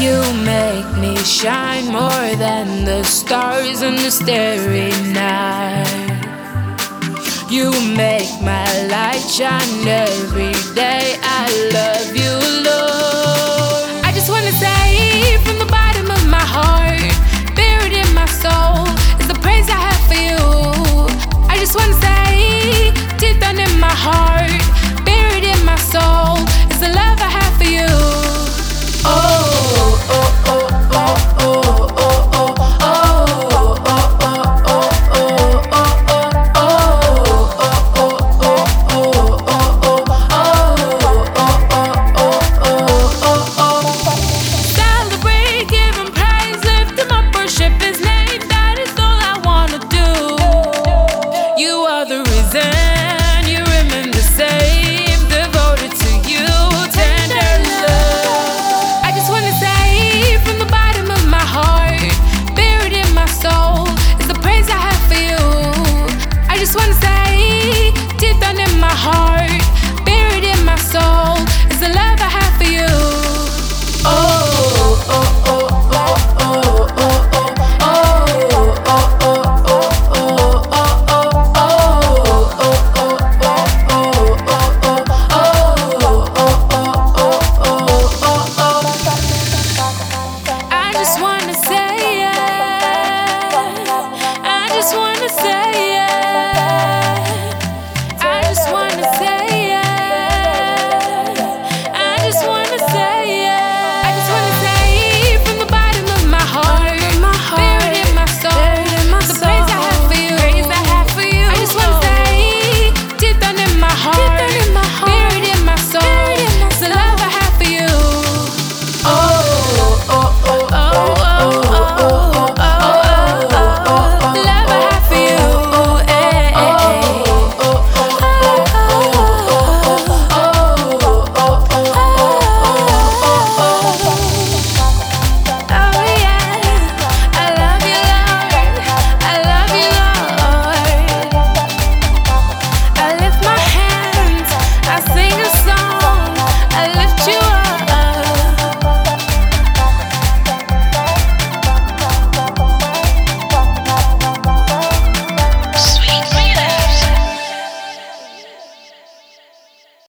You make me shine more than the stars in the starry night. You make my light shine every day. I love you. heart.